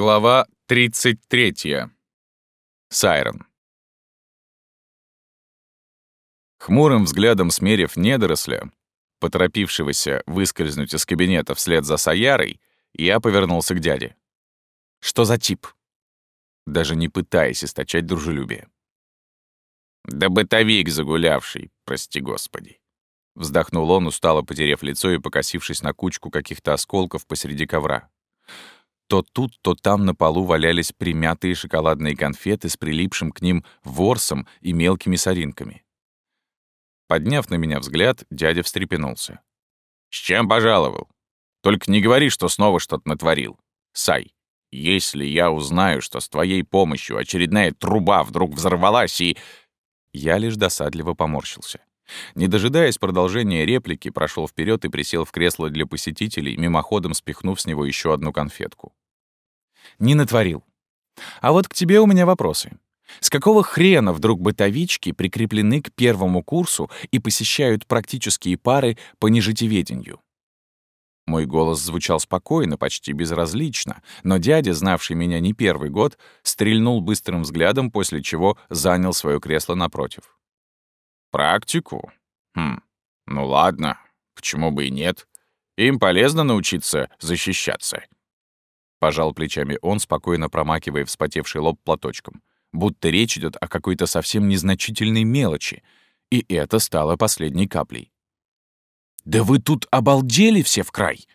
Глава 33. Сайрон. Хмурым взглядом смерив недоросля, поторопившегося выскользнуть из кабинета вслед за Саярой, я повернулся к дяде. «Что за тип?» Даже не пытаясь источать дружелюбие. «Да бытовик загулявший, прости господи!» Вздохнул он, устало потеряв лицо и покосившись на кучку каких-то осколков посреди ковра. То тут, то там на полу валялись примятые шоколадные конфеты с прилипшим к ним ворсом и мелкими соринками. Подняв на меня взгляд, дядя встрепенулся. «С чем пожаловал? Только не говори, что снова что-то натворил. Сай, если я узнаю, что с твоей помощью очередная труба вдруг взорвалась и...» Я лишь досадливо поморщился. Не дожидаясь продолжения реплики, прошел вперед и присел в кресло для посетителей, мимоходом спихнув с него еще одну конфетку не натворил. А вот к тебе у меня вопросы. С какого хрена вдруг бытовички прикреплены к первому курсу и посещают практические пары по нежитеведению? Мой голос звучал спокойно, почти безразлично, но дядя, знавший меня не первый год, стрельнул быстрым взглядом, после чего занял свое кресло напротив. «Практику? Хм, ну ладно, почему бы и нет? Им полезно научиться защищаться». Пожал плечами он, спокойно промакивая вспотевший лоб платочком. Будто речь идет о какой-то совсем незначительной мелочи. И это стало последней каплей. «Да вы тут обалдели все в край!»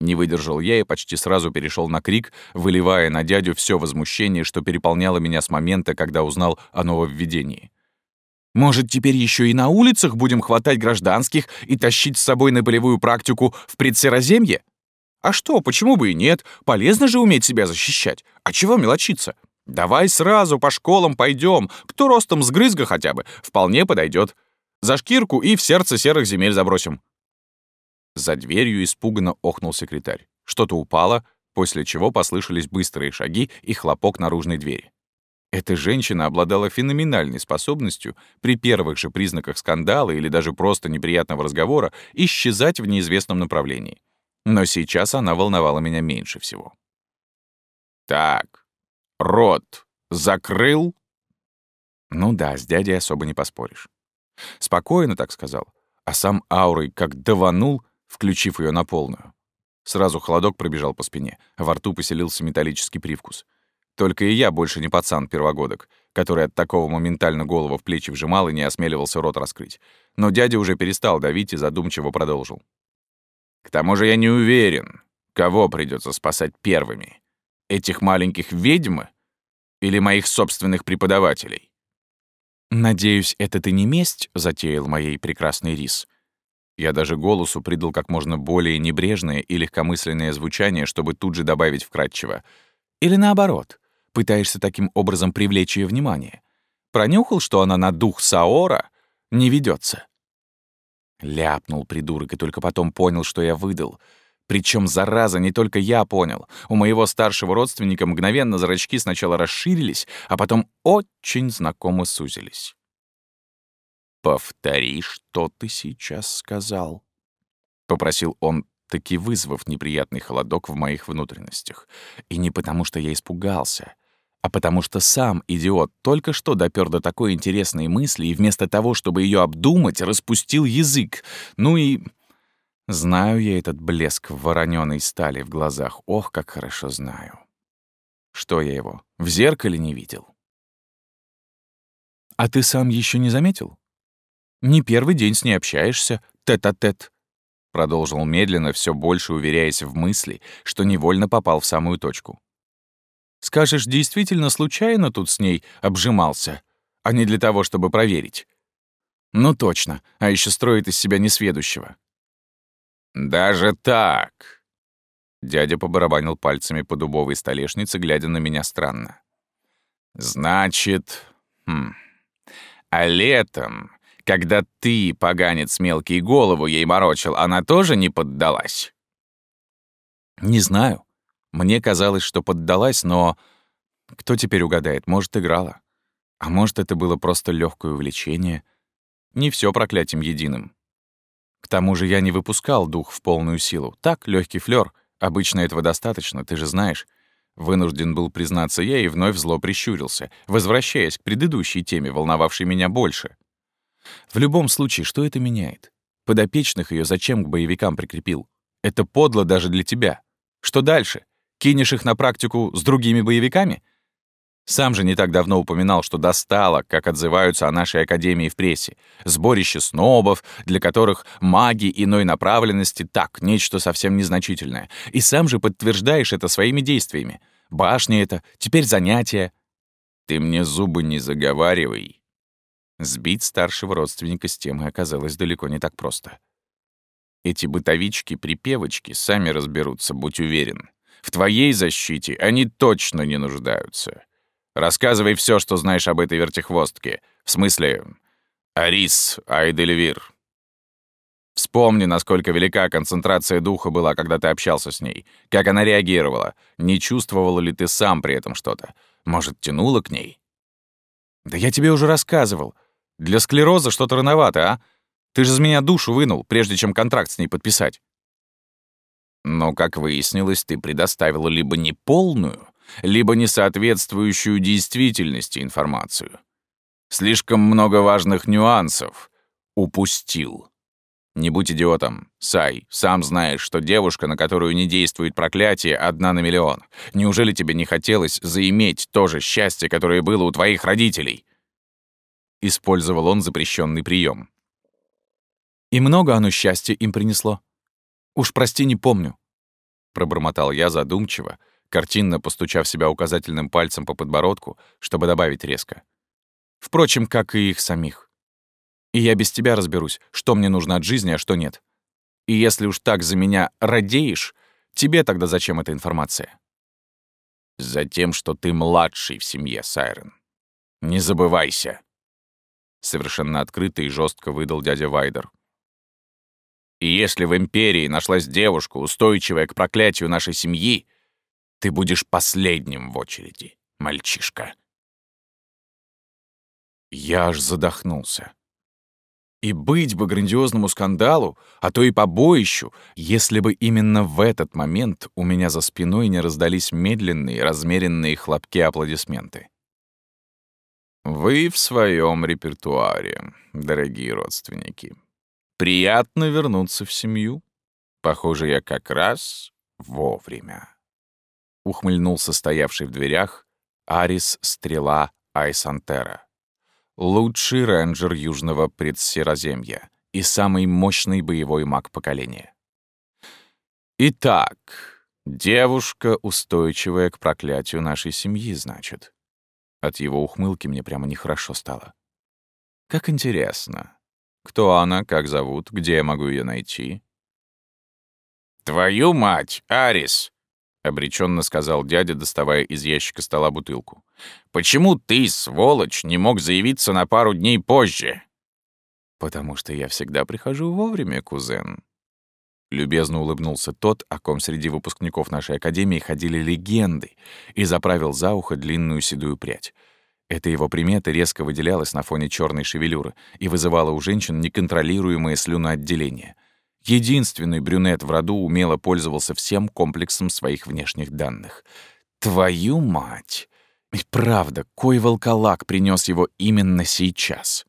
Не выдержал я и почти сразу перешел на крик, выливая на дядю все возмущение, что переполняло меня с момента, когда узнал о нововведении. «Может, теперь еще и на улицах будем хватать гражданских и тащить с собой на болевую практику в предсероземье?» А что, почему бы и нет? Полезно же уметь себя защищать. А чего мелочиться? Давай сразу по школам пойдем. Кто ростом с грызга хотя бы, вполне подойдет. За шкирку и в сердце серых земель забросим. За дверью испуганно охнул секретарь. Что-то упало, после чего послышались быстрые шаги и хлопок наружной двери. Эта женщина обладала феноменальной способностью при первых же признаках скандала или даже просто неприятного разговора исчезать в неизвестном направлении. Но сейчас она волновала меня меньше всего. «Так, рот закрыл?» Ну да, с дядей особо не поспоришь. Спокойно так сказал, а сам аурой как даванул, включив ее на полную. Сразу холодок пробежал по спине, а во рту поселился металлический привкус. Только и я больше не пацан первогодок, который от такого моментально голову в плечи вжимал и не осмеливался рот раскрыть. Но дядя уже перестал давить и задумчиво продолжил. К тому же я не уверен, кого придется спасать первыми. Этих маленьких ведьм или моих собственных преподавателей? Надеюсь, это ты не месть затеял моей прекрасный рис. Я даже голосу придал как можно более небрежное и легкомысленное звучание, чтобы тут же добавить вкратчиво. Или наоборот, пытаешься таким образом привлечь ее внимание. Пронюхал, что она на дух Саора не ведется. Ляпнул придурок и только потом понял, что я выдал. Причем, зараза, не только я понял. У моего старшего родственника мгновенно зрачки сначала расширились, а потом очень знакомо сузились. «Повтори, что ты сейчас сказал», — попросил он, таки вызвав неприятный холодок в моих внутренностях. И не потому, что я испугался, а потому что сам идиот только что допер до такой интересной мысли и вместо того, чтобы ее обдумать, распустил язык. Ну и... Знаю я этот блеск в вороненой стали в глазах. Ох, как хорошо знаю. Что я его, в зеркале не видел? А ты сам еще не заметил? Не первый день с ней общаешься, тет-а-тет. -тет. Продолжил медленно, все больше уверяясь в мысли, что невольно попал в самую точку. Скажешь, действительно случайно тут с ней обжимался, а не для того, чтобы проверить? Ну точно, а еще строит из себя несведущего. «Даже так?» Дядя побарабанил пальцами по дубовой столешнице, глядя на меня странно. «Значит... Хм, а летом, когда ты, поганец мелкий, голову ей морочил, она тоже не поддалась?» «Не знаю. Мне казалось, что поддалась, но... Кто теперь угадает? Может, играла. А может, это было просто легкое увлечение. Не все проклятием единым. К тому же я не выпускал дух в полную силу. Так, легкий флер. Обычно этого достаточно, ты же знаешь. Вынужден был признаться я и вновь зло прищурился, возвращаясь к предыдущей теме, волновавшей меня больше. В любом случае, что это меняет? Подопечных ее зачем к боевикам прикрепил? Это подло даже для тебя. Что дальше? Кинешь их на практику с другими боевиками? Сам же не так давно упоминал, что достало, как отзываются о нашей академии в прессе. Сборище снобов, для которых маги иной направленности — так, нечто совсем незначительное. И сам же подтверждаешь это своими действиями. Башня это, теперь занятия. Ты мне зубы не заговаривай. Сбить старшего родственника с темы оказалось далеко не так просто. Эти бытовички-припевочки сами разберутся, будь уверен. В твоей защите они точно не нуждаются. Рассказывай все, что знаешь об этой вертихвостке. В смысле, Арис Айдельвир. Вспомни, насколько велика концентрация духа была, когда ты общался с ней. Как она реагировала. Не чувствовал ли ты сам при этом что-то? Может, тянуло к ней? Да я тебе уже рассказывал. Для склероза что-то рановато, а? Ты же из меня душу вынул, прежде чем контракт с ней подписать. Но, как выяснилось, ты предоставила либо неполную, либо несоответствующую действительности информацию. Слишком много важных нюансов упустил. Не будь идиотом. Сай, сам знаешь, что девушка, на которую не действует проклятие, одна на миллион. Неужели тебе не хотелось заиметь то же счастье, которое было у твоих родителей? Использовал он запрещенный прием. И много оно счастья им принесло. Уж прости, не помню. Пробормотал я задумчиво, картинно постучав себя указательным пальцем по подбородку, чтобы добавить резко. Впрочем, как и их самих. И я без тебя разберусь, что мне нужно от жизни, а что нет. И если уж так за меня радеешь, тебе тогда зачем эта информация? Затем, что ты младший в семье, Сайрен. Не забывайся. Совершенно открыто и жестко выдал дядя Вайдер. И если в Империи нашлась девушка, устойчивая к проклятию нашей семьи, ты будешь последним в очереди, мальчишка. Я аж задохнулся. И быть бы грандиозному скандалу, а то и побоищу, если бы именно в этот момент у меня за спиной не раздались медленные, размеренные хлопки аплодисменты. Вы в своем репертуаре, дорогие родственники. Приятно вернуться в семью. Похоже, я как раз вовремя ухмыльнулся стоявший в дверях Арис Стрела Айсантера. Лучший рейнджер Южного предсероземья и самый мощный боевой маг поколения. Итак, девушка, устойчивая к проклятию нашей семьи, значит. От его ухмылки мне прямо нехорошо стало. Как интересно. Кто она, как зовут, где я могу ее найти? «Твою мать, Арис!» — обреченно сказал дядя, доставая из ящика стола бутылку. «Почему ты, сволочь, не мог заявиться на пару дней позже?» «Потому что я всегда прихожу вовремя, кузен». Любезно улыбнулся тот, о ком среди выпускников нашей академии ходили легенды, и заправил за ухо длинную седую прядь. Эта его примета резко выделялась на фоне черной шевелюры и вызывала у женщин неконтролируемое слюноотделение — Единственный брюнет в роду умело пользовался всем комплексом своих внешних данных. Твою мать! И правда, кой волколак принес его именно сейчас?